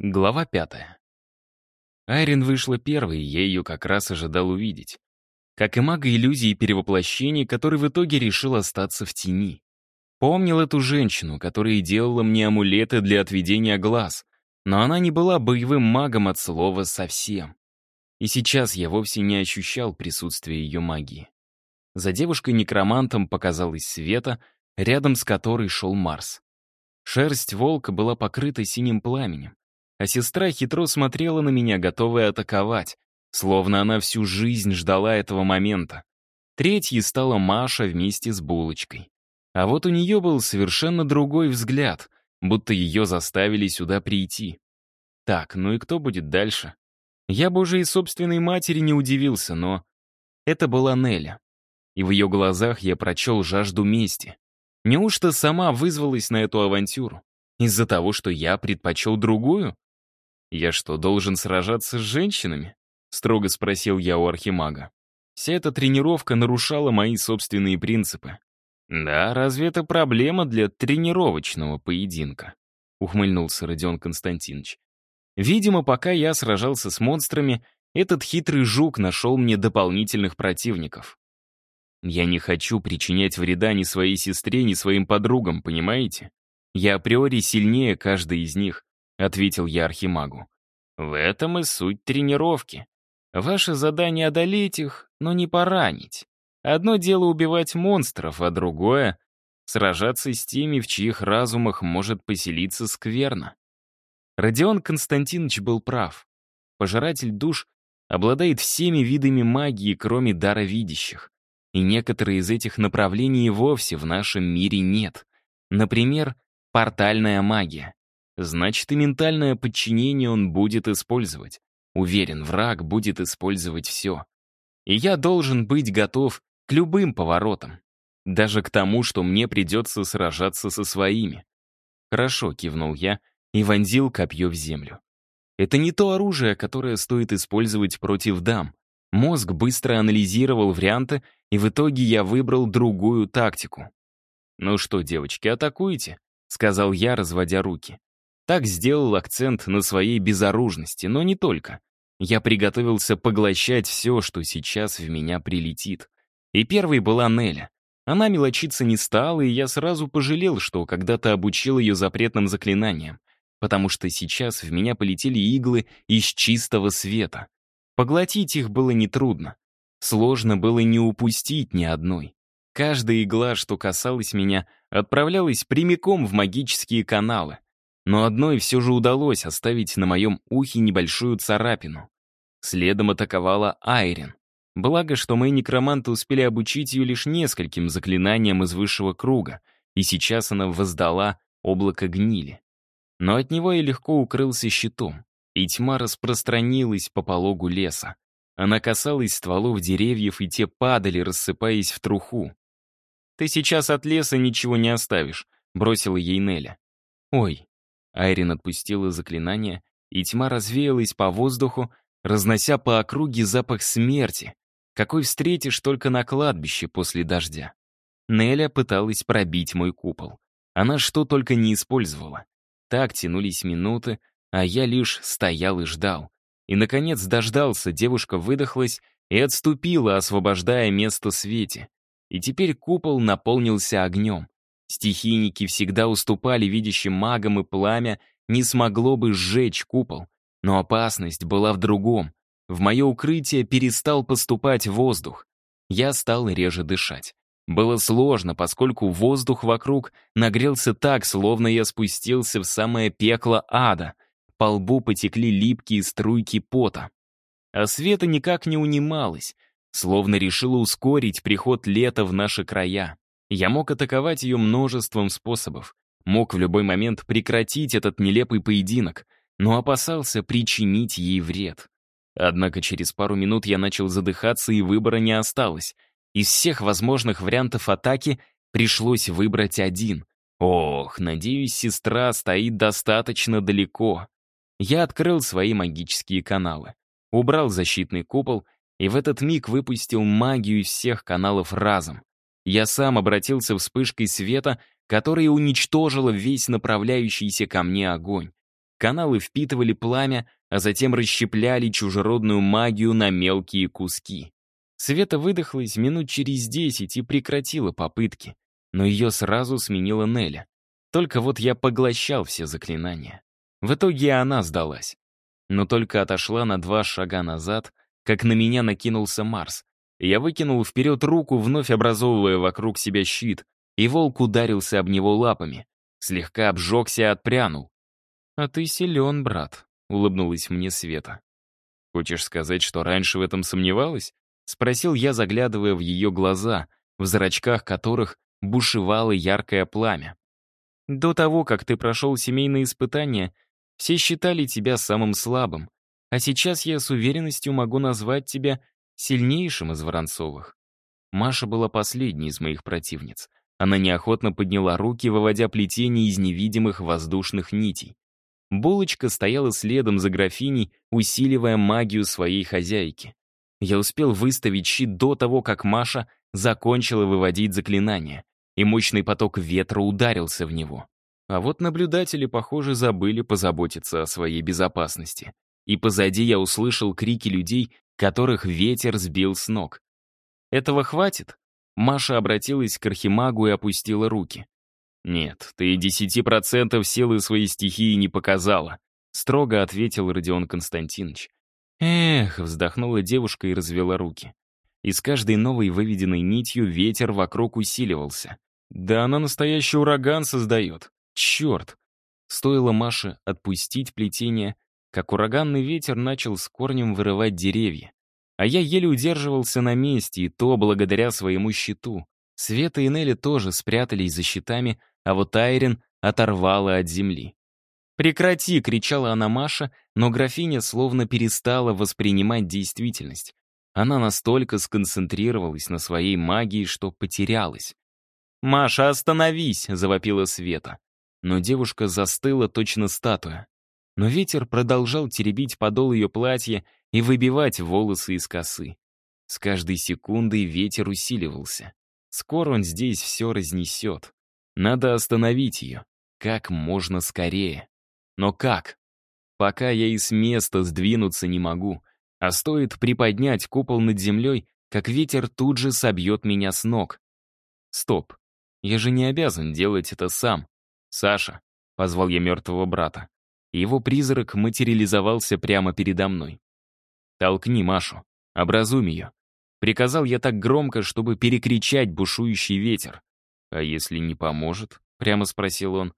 Глава пятая. Айрин вышла первой, и я ее как раз ожидал увидеть. Как и мага иллюзии перевоплощений, который в итоге решил остаться в тени. Помнил эту женщину, которая делала мне амулеты для отведения глаз, но она не была боевым магом от слова совсем. И сейчас я вовсе не ощущал присутствия ее магии. За девушкой-некромантом показалась Света, рядом с которой шел Марс. Шерсть волка была покрыта синим пламенем, а сестра хитро смотрела на меня, готовая атаковать, словно она всю жизнь ждала этого момента. Третьей стала Маша вместе с булочкой. А вот у нее был совершенно другой взгляд, будто ее заставили сюда прийти. Так, ну и кто будет дальше? Я бы уже и собственной матери не удивился, но... Это была Неля. И в ее глазах я прочел жажду мести. Неужто сама вызвалась на эту авантюру? Из-за того, что я предпочел другую? «Я что, должен сражаться с женщинами?» — строго спросил я у архимага. Вся эта тренировка нарушала мои собственные принципы. «Да, разве это проблема для тренировочного поединка?» — ухмыльнулся Родион Константинович. «Видимо, пока я сражался с монстрами, этот хитрый жук нашел мне дополнительных противников. Я не хочу причинять вреда ни своей сестре, ни своим подругам, понимаете? Я априори сильнее каждой из них, — ответил я Архимагу. «В этом и суть тренировки. Ваше задание — одолеть их, но не поранить. Одно дело убивать монстров, а другое — сражаться с теми, в чьих разумах может поселиться скверно». Родион Константинович был прав. Пожиратель душ обладает всеми видами магии, кроме дара видящих. И некоторые из этих направлений вовсе в нашем мире нет. Например, портальная магия. Значит, и ментальное подчинение он будет использовать. Уверен, враг будет использовать все. И я должен быть готов к любым поворотам. Даже к тому, что мне придется сражаться со своими. «Хорошо», — кивнул я и вонзил копье в землю. Это не то оружие, которое стоит использовать против дам. Мозг быстро анализировал варианты, и в итоге я выбрал другую тактику. «Ну что, девочки, атакуйте», — сказал я, разводя руки. Так сделал акцент на своей безоружности, но не только. Я приготовился поглощать все, что сейчас в меня прилетит. И первой была Неля. Она мелочиться не стала, и я сразу пожалел, что когда-то обучил ее запретным заклинаниям, потому что сейчас в меня полетели иглы из чистого света. Поглотить их было нетрудно. Сложно было не упустить ни одной. Каждая игла, что касалась меня, отправлялась прямиком в магические каналы. Но одной все же удалось оставить на моем ухе небольшую царапину. Следом атаковала Айрин. Благо, что мои некроманты успели обучить ее лишь нескольким заклинаниям из высшего круга, и сейчас она воздала облако гнили. Но от него я легко укрылся щитом, и тьма распространилась по пологу леса. Она касалась стволов деревьев, и те падали, рассыпаясь в труху. «Ты сейчас от леса ничего не оставишь», — бросила ей Неля. «Ой, Айрин отпустила заклинание, и тьма развеялась по воздуху, разнося по округе запах смерти, какой встретишь только на кладбище после дождя. Неля пыталась пробить мой купол. Она что только не использовала. Так тянулись минуты, а я лишь стоял и ждал. И, наконец, дождался, девушка выдохлась и отступила, освобождая место Свете. И теперь купол наполнился огнем. Стихийники всегда уступали видящим магам, и пламя не смогло бы сжечь купол. Но опасность была в другом. В мое укрытие перестал поступать воздух. Я стал реже дышать. Было сложно, поскольку воздух вокруг нагрелся так, словно я спустился в самое пекло ада. По лбу потекли липкие струйки пота. А Света никак не унималась, словно решила ускорить приход лета в наши края. Я мог атаковать ее множеством способов, мог в любой момент прекратить этот нелепый поединок, но опасался причинить ей вред. Однако через пару минут я начал задыхаться, и выбора не осталось. Из всех возможных вариантов атаки пришлось выбрать один. Ох, надеюсь, сестра стоит достаточно далеко. Я открыл свои магические каналы, убрал защитный купол и в этот миг выпустил магию из всех каналов разом. Я сам обратился вспышкой света, которая уничтожила весь направляющийся ко мне огонь. Каналы впитывали пламя, а затем расщепляли чужеродную магию на мелкие куски. Света выдохлась минут через десять и прекратила попытки, но ее сразу сменила Неля. Только вот я поглощал все заклинания. В итоге она сдалась. Но только отошла на два шага назад, как на меня накинулся Марс. Я выкинул вперед руку, вновь образовывая вокруг себя щит, и волк ударился об него лапами. Слегка обжегся и отпрянул. «А ты силен, брат», — улыбнулась мне Света. «Хочешь сказать, что раньше в этом сомневалась?» — спросил я, заглядывая в ее глаза, в зрачках которых бушевало яркое пламя. «До того, как ты прошел семейные испытания, все считали тебя самым слабым, а сейчас я с уверенностью могу назвать тебя сильнейшим из Воронцовых». Маша была последней из моих противниц. Она неохотно подняла руки, выводя плетение из невидимых воздушных нитей. Булочка стояла следом за графиней, усиливая магию своей хозяйки. Я успел выставить щит до того, как Маша закончила выводить заклинание, и мощный поток ветра ударился в него. А вот наблюдатели, похоже, забыли позаботиться о своей безопасности. И позади я услышал крики людей, которых ветер сбил с ног. «Этого хватит?» Маша обратилась к Архимагу и опустила руки. «Нет, ты десяти процентов силы своей стихии не показала», строго ответил Родион Константинович. «Эх», — вздохнула девушка и развела руки. И с каждой новой выведенной нитью ветер вокруг усиливался. «Да она настоящий ураган создает. Черт!» Стоило Маше отпустить плетение, как ураганный ветер начал с корнем вырывать деревья. А я еле удерживался на месте, и то благодаря своему щиту. Света и Нелли тоже спрятались за щитами, а вот Айрин оторвала от земли. «Прекрати!» — кричала она Маша, но графиня словно перестала воспринимать действительность. Она настолько сконцентрировалась на своей магии, что потерялась. «Маша, остановись!» — завопила Света. Но девушка застыла точно статуя. Но ветер продолжал теребить подол ее платья и выбивать волосы из косы. С каждой секундой ветер усиливался. Скоро он здесь все разнесет. Надо остановить ее. Как можно скорее. Но как? Пока я и с места сдвинуться не могу. А стоит приподнять купол над землей, как ветер тут же собьет меня с ног. Стоп. Я же не обязан делать это сам. Саша, позвал я мертвого брата. Его призрак материализовался прямо передо мной. «Толкни Машу, образуй ее». Приказал я так громко, чтобы перекричать бушующий ветер. «А если не поможет?» — прямо спросил он.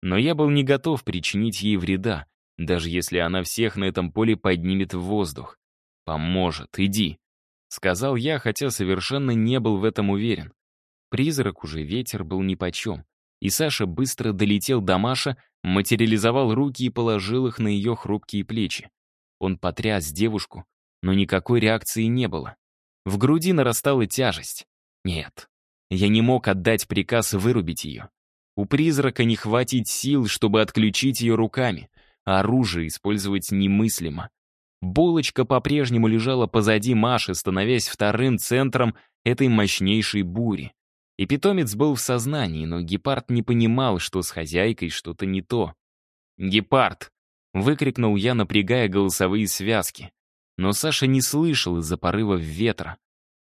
Но я был не готов причинить ей вреда, даже если она всех на этом поле поднимет в воздух. «Поможет, иди», — сказал я, хотя совершенно не был в этом уверен. Призрак уже ветер был нипочем, и Саша быстро долетел до Маша, материализовал руки и положил их на ее хрупкие плечи. Он потряс девушку, но никакой реакции не было. В груди нарастала тяжесть. Нет, я не мог отдать приказ вырубить ее. У призрака не хватит сил, чтобы отключить ее руками, а оружие использовать немыслимо. Булочка по-прежнему лежала позади Маши, становясь вторым центром этой мощнейшей бури. И питомец был в сознании, но гепард не понимал, что с хозяйкой что-то не то. «Гепард!» — выкрикнул я, напрягая голосовые связки. Но Саша не слышал из-за порыва ветра.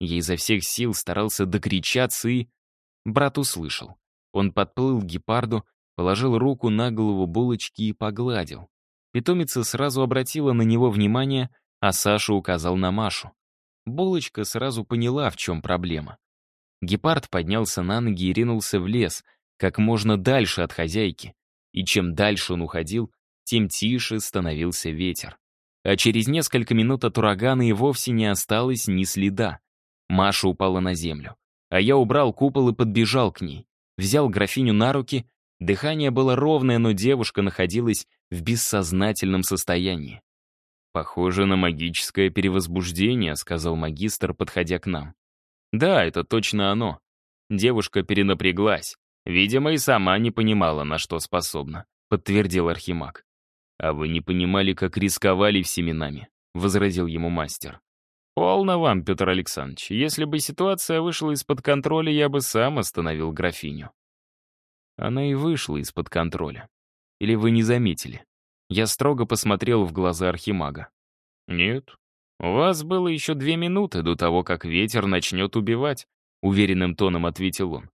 Я изо всех сил старался докричаться и... Брат услышал. Он подплыл к гепарду, положил руку на голову булочки и погладил. Питомица сразу обратила на него внимание, а Саша указал на Машу. Булочка сразу поняла, в чем проблема. Гепард поднялся на ноги и ринулся в лес, как можно дальше от хозяйки. И чем дальше он уходил, тем тише становился ветер. А через несколько минут от урагана и вовсе не осталось ни следа. Маша упала на землю. А я убрал купол и подбежал к ней. Взял графиню на руки. Дыхание было ровное, но девушка находилась в бессознательном состоянии. «Похоже на магическое перевозбуждение», — сказал магистр, подходя к нам. «Да, это точно оно». Девушка перенапряглась. Видимо, и сама не понимала, на что способна, подтвердил Архимаг. «А вы не понимали, как рисковали всеми нами», — возразил ему мастер. «Полно вам, Петр Александрович. Если бы ситуация вышла из-под контроля, я бы сам остановил графиню». Она и вышла из-под контроля. Или вы не заметили? Я строго посмотрел в глаза Архимага. «Нет, у вас было еще две минуты до того, как ветер начнет убивать», уверенным тоном ответил он.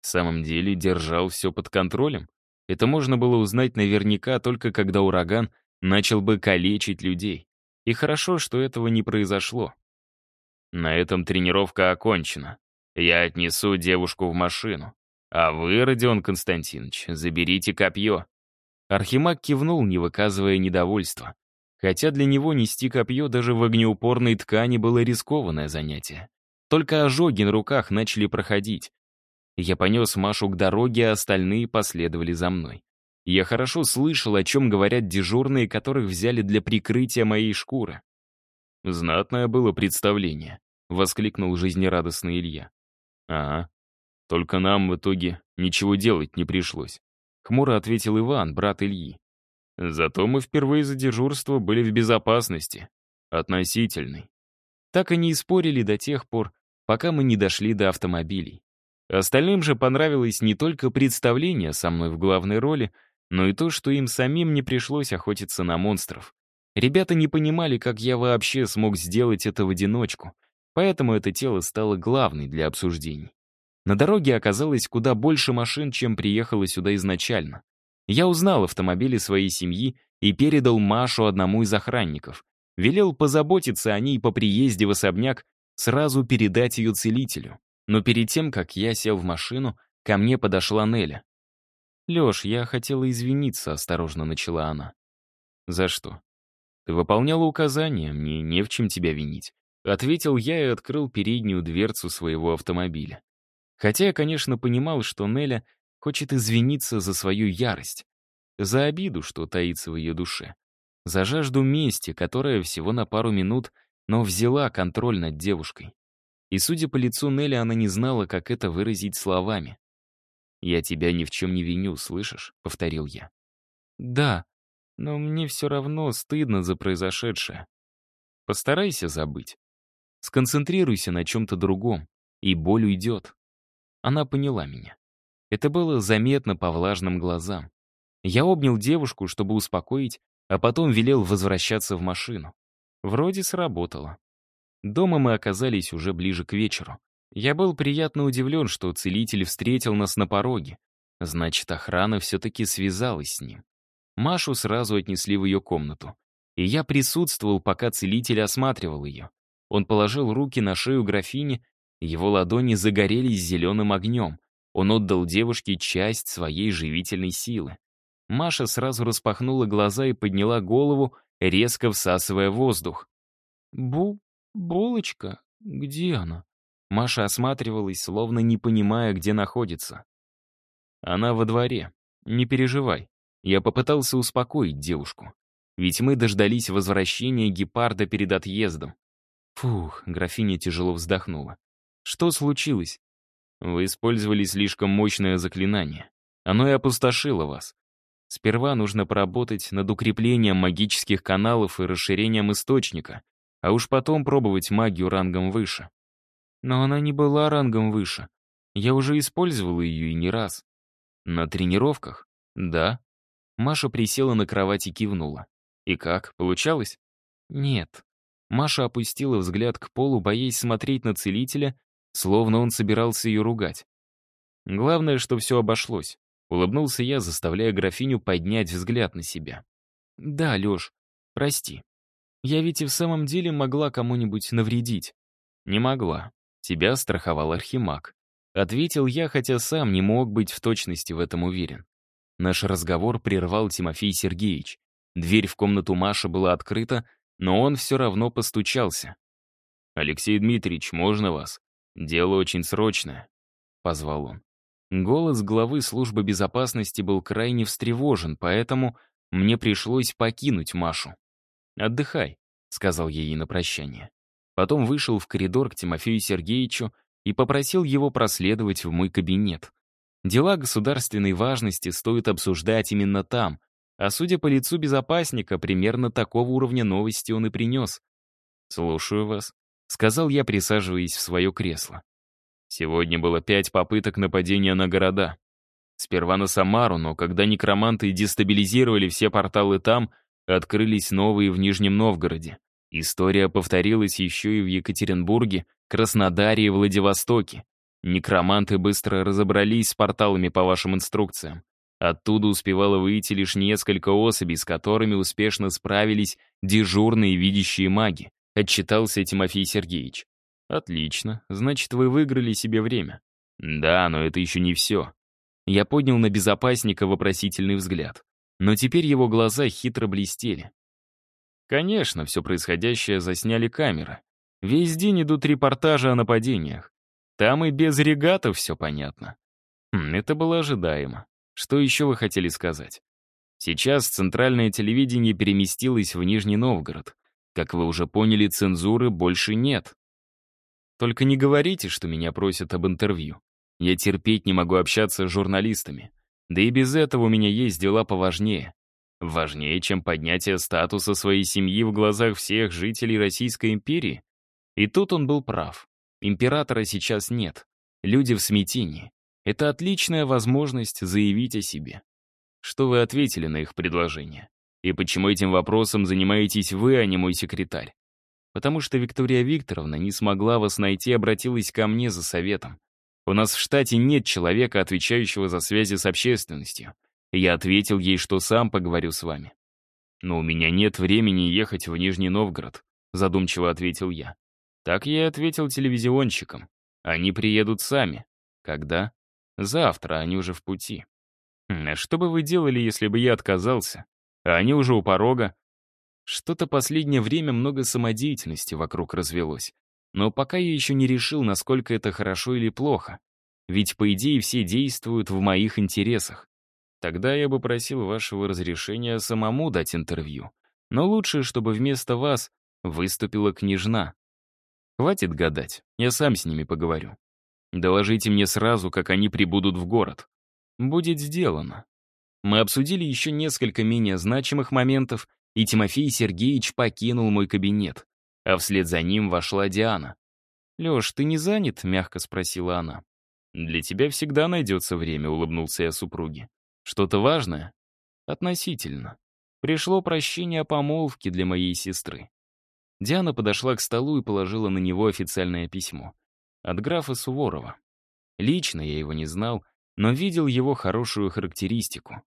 В самом деле держал все под контролем. Это можно было узнать наверняка только когда ураган начал бы калечить людей. И хорошо, что этого не произошло. На этом тренировка окончена. Я отнесу девушку в машину. А вы, Родион Константинович, заберите копье. Архимаг кивнул, не выказывая недовольства. Хотя для него нести копье даже в огнеупорной ткани было рискованное занятие. Только ожоги на руках начали проходить. Я понес Машу к дороге, а остальные последовали за мной. Я хорошо слышал, о чем говорят дежурные, которых взяли для прикрытия моей шкуры. «Знатное было представление», — воскликнул жизнерадостный Илья. «Ага. Только нам в итоге ничего делать не пришлось», — хмуро ответил Иван, брат Ильи. «Зато мы впервые за дежурство были в безопасности. Относительной». Так они и спорили до тех пор, пока мы не дошли до автомобилей. Остальным же понравилось не только представление со мной в главной роли, но и то, что им самим не пришлось охотиться на монстров. Ребята не понимали, как я вообще смог сделать это в одиночку, поэтому это тело стало главной для обсуждений. На дороге оказалось куда больше машин, чем приехало сюда изначально. Я узнал автомобили своей семьи и передал Машу одному из охранников. Велел позаботиться о ней по приезде в особняк, сразу передать ее целителю. Но перед тем, как я сел в машину, ко мне подошла Неля. «Лёш, я хотела извиниться», — осторожно начала она. «За что?» «Ты выполняла указания, мне не в чем тебя винить», — ответил я и открыл переднюю дверцу своего автомобиля. Хотя я, конечно, понимал, что Неля хочет извиниться за свою ярость, за обиду, что таится в ее душе, за жажду мести, которая всего на пару минут, но взяла контроль над девушкой. И, судя по лицу Нелли, она не знала, как это выразить словами. «Я тебя ни в чем не виню, слышишь?» — повторил я. «Да, но мне все равно стыдно за произошедшее. Постарайся забыть. Сконцентрируйся на чем-то другом, и боль уйдет». Она поняла меня. Это было заметно по влажным глазам. Я обнял девушку, чтобы успокоить, а потом велел возвращаться в машину. Вроде сработало. Дома мы оказались уже ближе к вечеру. Я был приятно удивлен, что целитель встретил нас на пороге. Значит, охрана все-таки связалась с ним. Машу сразу отнесли в ее комнату. И я присутствовал, пока целитель осматривал ее. Он положил руки на шею графини, его ладони загорелись зеленым огнем. Он отдал девушке часть своей живительной силы. Маша сразу распахнула глаза и подняла голову, резко всасывая воздух. «Бу... булочка? Где она?» Маша осматривалась, словно не понимая, где находится. «Она во дворе. Не переживай». Я попытался успокоить девушку. Ведь мы дождались возвращения гепарда перед отъездом. Фух, графиня тяжело вздохнула. Что случилось? Вы использовали слишком мощное заклинание. Оно и опустошило вас. Сперва нужно поработать над укреплением магических каналов и расширением источника, а уж потом пробовать магию рангом выше. Но она не была рангом выше. Я уже использовал ее и не раз. На тренировках? Да. Маша присела на кровать и кивнула. И как, получалось? Нет. Маша опустила взгляд к полу, боясь смотреть на целителя, словно он собирался ее ругать. Главное, что все обошлось. Улыбнулся я, заставляя графиню поднять взгляд на себя. «Да, Лёш, прости. Я ведь и в самом деле могла кому-нибудь навредить». «Не могла. Тебя страховал Архимаг». Ответил я, хотя сам не мог быть в точности в этом уверен. Наш разговор прервал Тимофей Сергеевич. Дверь в комнату Маши была открыта, но он все равно постучался. «Алексей Дмитриевич, можно вас? Дело очень срочное», — позвал он. Голос главы службы безопасности был крайне встревожен, поэтому мне пришлось покинуть Машу. «Отдыхай», — сказал я ей на прощание. Потом вышел в коридор к Тимофею Сергеевичу и попросил его проследовать в мой кабинет. Дела государственной важности стоит обсуждать именно там, а судя по лицу безопасника, примерно такого уровня новости он и принес. «Слушаю вас», — сказал я, присаживаясь в свое кресло. Сегодня было пять попыток нападения на города. Сперва на Самару, но когда некроманты дестабилизировали все порталы там, открылись новые в Нижнем Новгороде. История повторилась еще и в Екатеринбурге, Краснодаре и Владивостоке. Некроманты быстро разобрались с порталами по вашим инструкциям. Оттуда успевало выйти лишь несколько особей, с которыми успешно справились дежурные видящие маги, отчитался Тимофей Сергеевич. Отлично, значит, вы выиграли себе время. Да, но это еще не все. Я поднял на безопасника вопросительный взгляд. Но теперь его глаза хитро блестели. Конечно, все происходящее засняли камеры. Весь день идут репортажи о нападениях. Там и без регатов все понятно. Хм, это было ожидаемо. Что еще вы хотели сказать? Сейчас центральное телевидение переместилось в Нижний Новгород. Как вы уже поняли, цензуры больше нет. Только не говорите, что меня просят об интервью. Я терпеть не могу общаться с журналистами. Да и без этого у меня есть дела поважнее. Важнее, чем поднятие статуса своей семьи в глазах всех жителей Российской империи. И тут он был прав. Императора сейчас нет. Люди в смятении. Это отличная возможность заявить о себе. Что вы ответили на их предложение? И почему этим вопросом занимаетесь вы, а не мой секретарь? Потому что Виктория Викторовна не смогла вас найти и обратилась ко мне за советом. У нас в штате нет человека, отвечающего за связи с общественностью. Я ответил ей, что сам поговорю с вами. «Но у меня нет времени ехать в Нижний Новгород», задумчиво ответил я. Так я и ответил телевизионщикам. Они приедут сами. Когда? Завтра, они уже в пути. Хм, а что бы вы делали, если бы я отказался? А они уже у порога. Что-то последнее время много самодеятельности вокруг развелось. Но пока я еще не решил, насколько это хорошо или плохо. Ведь, по идее, все действуют в моих интересах. Тогда я бы просил вашего разрешения самому дать интервью. Но лучше, чтобы вместо вас выступила княжна. Хватит гадать, я сам с ними поговорю. Доложите мне сразу, как они прибудут в город. Будет сделано. Мы обсудили еще несколько менее значимых моментов, и Тимофей Сергеевич покинул мой кабинет, а вслед за ним вошла Диана. «Леш, ты не занят?» — мягко спросила она. «Для тебя всегда найдется время», — улыбнулся я супруге. «Что-то важное?» «Относительно. Пришло прощение о помолвке для моей сестры». Диана подошла к столу и положила на него официальное письмо от графа Суворова. Лично я его не знал, но видел его хорошую характеристику.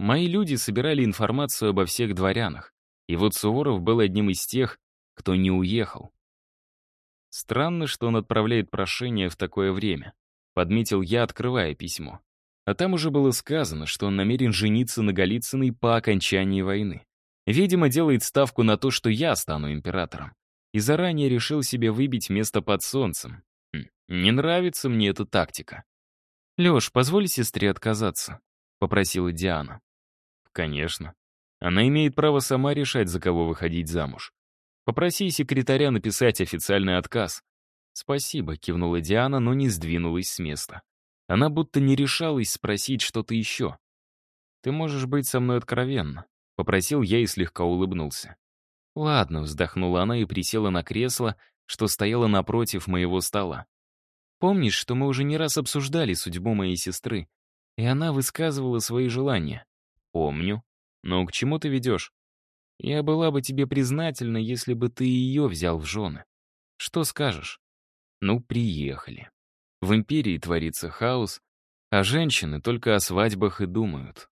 Мои люди собирали информацию обо всех дворянах, и вот Суворов был одним из тех, кто не уехал. Странно, что он отправляет прошение в такое время, подметил я, открывая письмо. А там уже было сказано, что он намерен жениться на Голицыной по окончании войны. Видимо, делает ставку на то, что я стану императором. И заранее решил себе выбить место под солнцем, не нравится мне эта тактика. «Лёш, позволь сестре отказаться», — попросила Диана. «Конечно. Она имеет право сама решать, за кого выходить замуж. Попроси секретаря написать официальный отказ». «Спасибо», — кивнула Диана, но не сдвинулась с места. Она будто не решалась спросить что-то еще. «Ты можешь быть со мной откровенна», — попросил я и слегка улыбнулся. «Ладно», — вздохнула она и присела на кресло, что стояло напротив моего стола. Помнишь, что мы уже не раз обсуждали судьбу моей сестры, и она высказывала свои желания? Помню. Но к чему ты ведешь? Я была бы тебе признательна, если бы ты ее взял в жены. Что скажешь? Ну, приехали. В империи творится хаос, а женщины только о свадьбах и думают.